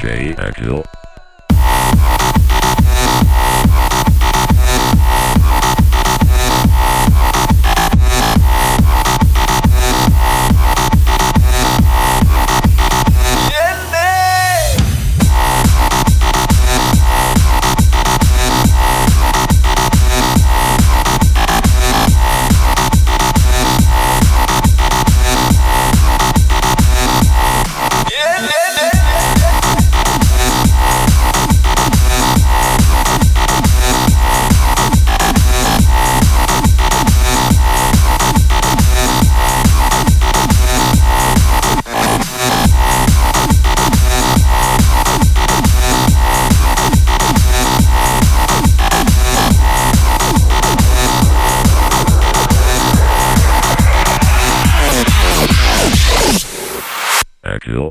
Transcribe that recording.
DJ Axel. Thank you.